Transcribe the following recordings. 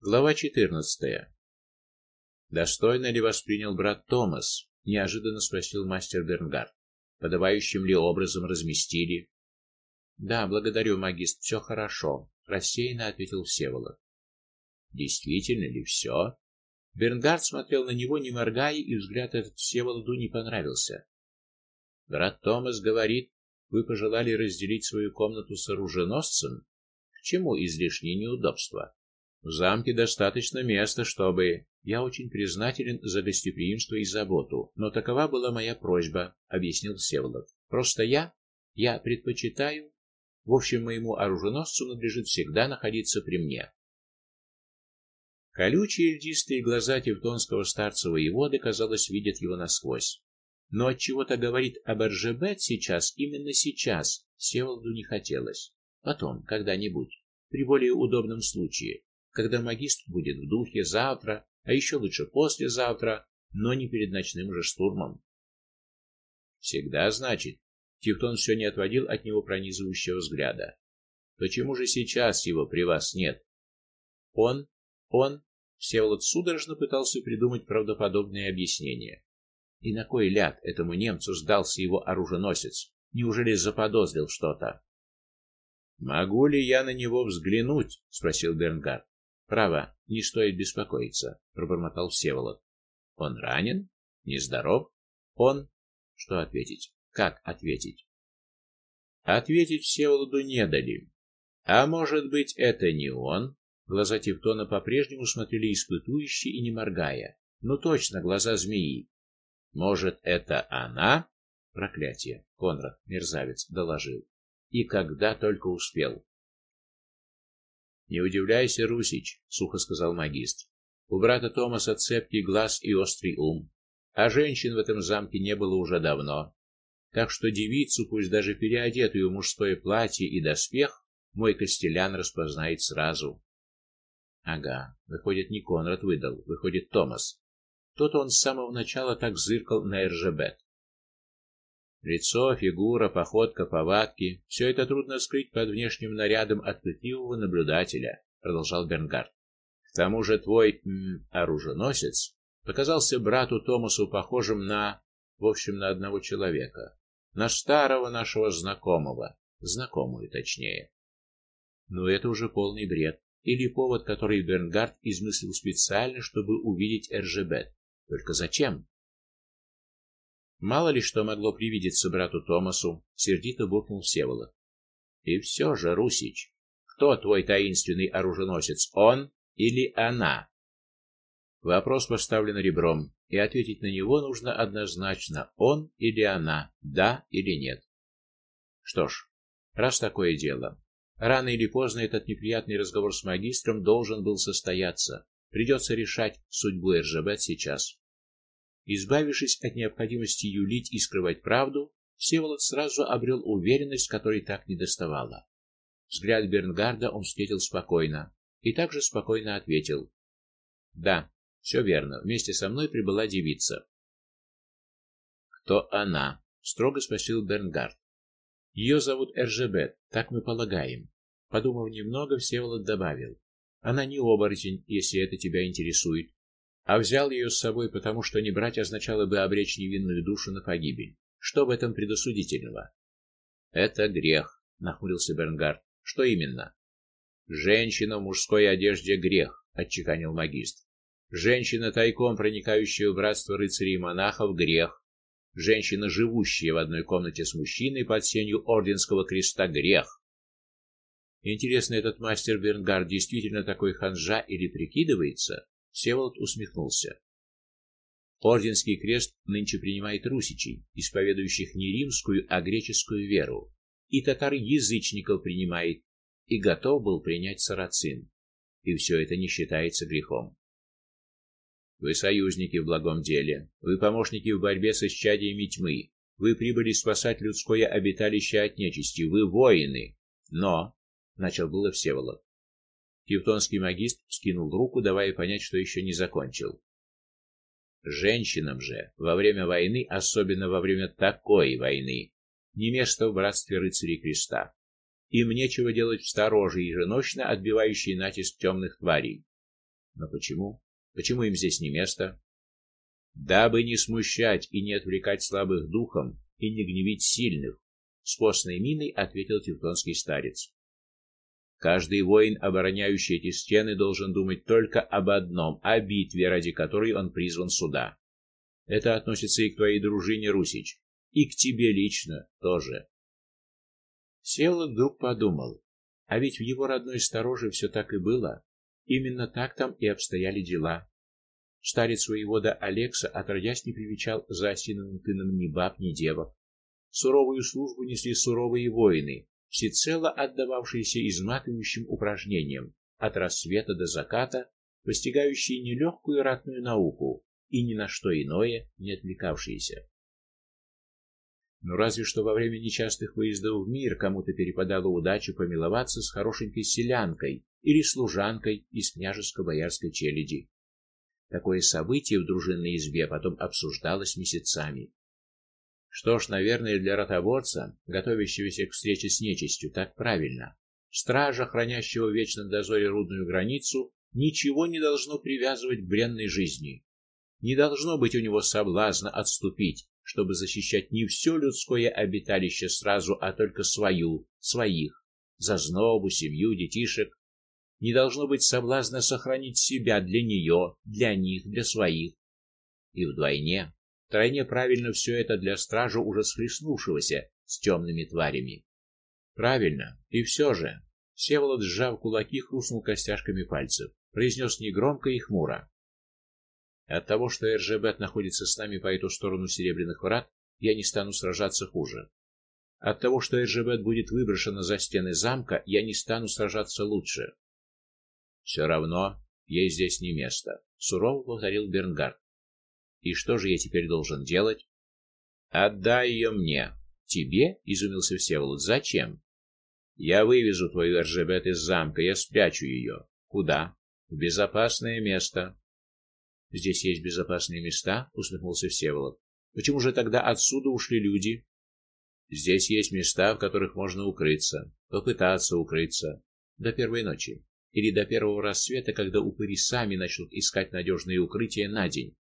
Глава 14. Достойно ли воспринял брат Томас? неожиданно спросил мастер Бернгард. Подобающим ли образом разместили? Да, благодарю, магистр, все хорошо, рассеянно ответил Всеволод. Действительно ли все? Бернгард смотрел на него, не моргая, и взгляд этот Всеволоду не понравился. Брат Томас говорит, вы пожелали разделить свою комнату с оруженосцем? К чему излишние неудобства? В замке достаточно места, чтобы Я очень признателен за гостеприимство и заботу, но такова была моя просьба, объяснил Всеволод. Просто я я предпочитаю, в общем, моему оруженосцу надлежит всегда находиться при мне. Колючие льдистые глаза тевтонского старца воеводы, казалось, видят его насквозь. Но от чего-то говорит об Эржебет сейчас, именно сейчас, Всеволоду не хотелось. Потом, когда-нибудь, при более удобном случае когда магистр будет в духе завтра, а еще лучше послезавтра, но не перед ночным же штурмом. Всегда, значит, Тевтон все не отводил от него пронизывающего взгляда. Почему же сейчас его при вас нет? Он, он, Всеволод судорожно пытался придумать правдоподобное объяснение. И на кой ляд этому немцу сдался его оруженосец? Неужели заподозрил что-то? Могу ли я на него взглянуть, спросил Бернгард. Право, не стоит беспокоиться, пробормотал Всеволод. Он ранен? Нездоров? Он Что ответить? Как ответить? Ответить Всеволоду не дали. А может быть, это не он? Глаза Тевтона по-прежнему смотрели испытующе и не моргая. Ну точно, глаза змеи. Может, это она? Проклятие. Конрад, мерзавец, доложил. И когда только успел. Не удивляйся, Русич, сухо сказал магистр. У брата Томаса цепкий глаз и острый ум, а женщин в этом замке не было уже давно. Так что девицу, пусть даже переодетую в мужское платье и доспех, мой Костелян распознает сразу. Ага, выходит, не Конрад выдал, выходит Томас. Тот он с самого начала так зыркал на Эржебет. Лицо, фигура, походка, повадки все это трудно скрыть под внешним нарядом от пытливого наблюдателя, продолжал Бернгард. К тому же твой м, оруженосец показался брату Томасу похожим на, в общем, на одного человека, на старого нашего знакомого, знакомую точнее. Но это уже полный бред или повод, который Бернгард измыслил специально, чтобы увидеть Эржебет. Только зачем? Мало ли что могло привидеться брату Томасу, сердито буркнул Всеволод. И все же, Русич, кто твой таинственный оруженосец, он или она? Вопрос поставлен ребром, и ответить на него нужно однозначно: он или она, да или нет. Что ж, раз такое дело, рано или поздно этот неприятный разговор с магистром должен был состояться. Придется решать судьбу Эржебет сейчас. Избавившись от необходимости юлить и скрывать правду, Всеволод сразу обрел уверенность, которой так недоставало. Взгляд Бернгарда он встретил спокойно и также спокойно ответил: "Да, все верно. Вместе со мной прибыла девица". "Кто она?" строго спросил Бернгард. «Ее зовут Эржебет, так мы полагаем". Подумав немного, Всеволод добавил: "Она не оборотень, если это тебя интересует а взял ее с собой, потому что не брать означало бы обречь невинную душу на погибель. Что в этом предосудительного? Это грех, нахмурился Бернгард. Что именно? Женщина в мужской одежде грех, отчеканил магистр. Женщина тайком проникающая в братство рыцарей и монахов грех. Женщина, живущая в одной комнате с мужчиной под сенью орденского креста грех. Интересно, этот мастер Бернгард действительно такой ханжа или прикидывается? Всеволод усмехнулся. Орденский крест нынче принимает русичей, исповедующих не римскую, а греческую веру, и татар-язычников принимает, и готов был принять сарацин. И все это не считается грехом. Вы союзники в благом деле, вы помощники в борьбе с исчадиями тьмы, вы прибыли спасать людское обиталище от нечисти, вы воины. Но, начал было Всеволод. Тевтонский магист скинул руку, давая понять, что еще не закончил. Женщинам же во время войны, особенно во время такой войны, не место в братстве рыцарей креста. Им нечего делать в стороже еженочно отбивающей натиск темных тварей. Но почему? Почему им здесь не место? Дабы не смущать и не отвлекать слабых духом и не гневить сильных, с постной миной ответил тевтонский старец. Каждый воин, обороняющий эти стены, должен думать только об одном о битве, ради которой он призван сюда. Это относится и к твоей дружине, Русич, и к тебе лично тоже. Сел вдруг подумал, а ведь в его родной стороже все так и было. Именно так там и обстояли дела. Старец воевода Алекса отродясь не привечал за осиновым тыном ни баб, ни девок. Суровую службу несли суровые воины, всецело отдававшиеся изматывающим упражнениям от рассвета до заката, постигающие нелегкую ратную науку и ни на что иное не отвлекавшиеся. Но разве что во время нечастых выездов в мир кому-то перепадала удача помиловаться с хорошенькой селянкой или служанкой из княжеско-боярской челяди. Такое событие в дружинной избе потом обсуждалось месяцами. Что ж, наверное, для ротоборца, готовящегося к встрече с нечистью, так правильно. Стража, хранящего в дозоре рудную границу, ничего не должно привязывать к бренной жизни. Не должно быть у него соблазна отступить, чтобы защищать не все людское обиталище сразу, а только свою, своих, зазнобу, семью, детишек. Не должно быть соблазна сохранить себя для нее, для них, для своих. И вдвойне Тройне правильно все это для стража уже схлестнувшегося с темными тварями. Правильно. И все же, Всеволод, сжав кулаки, хрустнул костяшками пальцев, произнес негромко и хмуро: "От того, что Эржебет находится с нами по эту сторону серебряных врат, я не стану сражаться хуже. От того, что Эржебет будет выброшена за стены замка, я не стану сражаться лучше. Все равно ей здесь не место", сурово повторил Бернгард. И что же я теперь должен делать? Отдай ее мне. Тебе? изумился Всеволод. Зачем? Я вывезу твою Эржебет из замка, я спрячу ее. Куда? В безопасное место. Здесь есть безопасные места, усмехнулся Всеволод. Почему же тогда отсюда ушли люди? Здесь есть места, в которых можно укрыться, попытаться укрыться до первой ночи или до первого рассвета, когда упыри сами начнут искать надежные укрытия на день.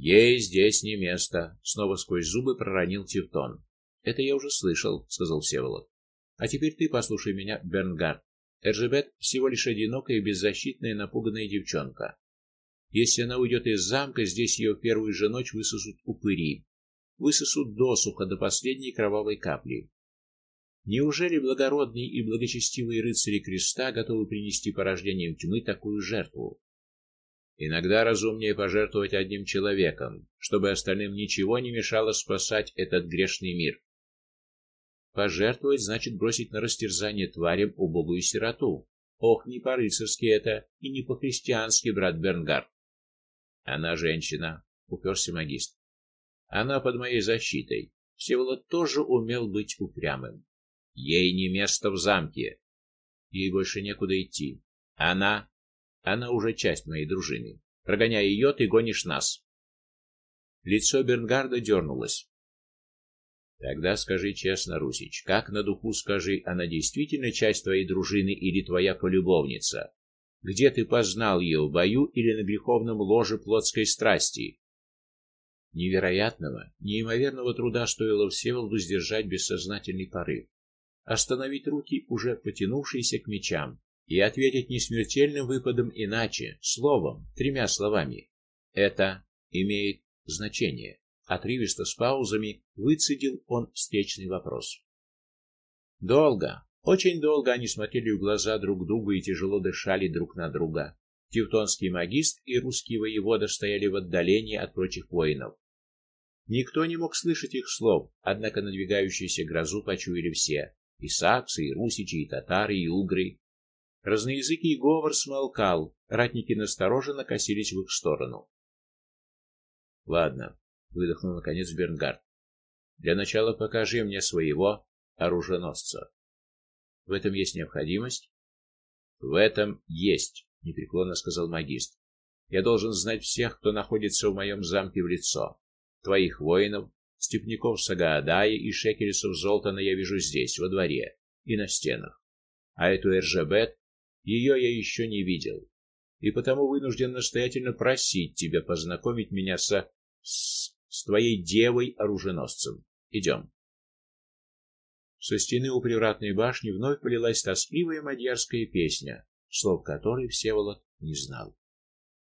Ей здесь не место, снова сквозь зубы проронил Тевтон. Это я уже слышал, сказал Всеволод. А теперь ты послушай меня, Бернгард. Эржебет всего лишь одинокая, беззащитная, напуганная девчонка. Если она уйдет из замка, здесь ее первую же ночь высосут упыри. Высосут досуха до последней кровавой капли. Неужели благородные и благочестивые рыцари креста готовы принести порождением тьмы такую жертву? Иногда разумнее пожертвовать одним человеком, чтобы остальным ничего не мешало спасать этот грешный мир. Пожертвовать значит бросить на растерзание тварям убогую сироту. Ох, не по-рыцарски это и не по-христиански, брат Бернгард. Она женщина, уперся магист. Она под моей защитой. Всеволод тоже умел быть упрямым. Ей не место в замке. Ей больше некуда идти. Она она уже часть моей дружины. Прогоняя ее, ты гонишь нас. Лицо Бернгарда дернулось. Тогда скажи честно, Русич, как на духу скажи, она действительно часть твоей дружины или твоя полюбовница? Где ты познал ее в бою или на греховном ложе плотской страсти? Невероятного, неимоверного труда стоило Всеволоду сдержать бессознательный порыв, остановить руки, уже потянувшиеся к мечам, и ответить не смертельным выпадом иначе, словом, тремя словами. Это имеет значение. Отрывисто с паузами выцедил он встречный вопрос. Долго, очень долго они смотрели в глаза друг другу и тяжело дышали друг на друга. Тевтонский магист и русский воевода стояли в отдалении от прочих воинов. Никто не мог слышать их слов, однако надвигающуюся грозу почуяли все: и саксы, и русичи, и татары, и угры, Разноязыкий говор смолкал, ратники настороженно косились в их сторону. Ладно, выдохнул наконец Бернгард. Для начала покажи мне своего оруженосца. В этом есть необходимость? В этом есть, непреклонно сказал магист. Я должен знать всех, кто находится в моем замке в лицо. Твоих воинов, степняков Сагаадая и шекелесов Золтана я вижу здесь, во дворе и на стенах. А эту Эржебет ее я еще не видел. и потому вынужден настоятельно просить тебя познакомить меня со с, с твоей девой-оруженосцем. Идем. Со стены у привратной башни вновь полилась тоскливая мадьярская песня, слов которой Всеволод не знал.